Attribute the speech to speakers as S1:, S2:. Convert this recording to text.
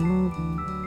S1: Mm-hmm.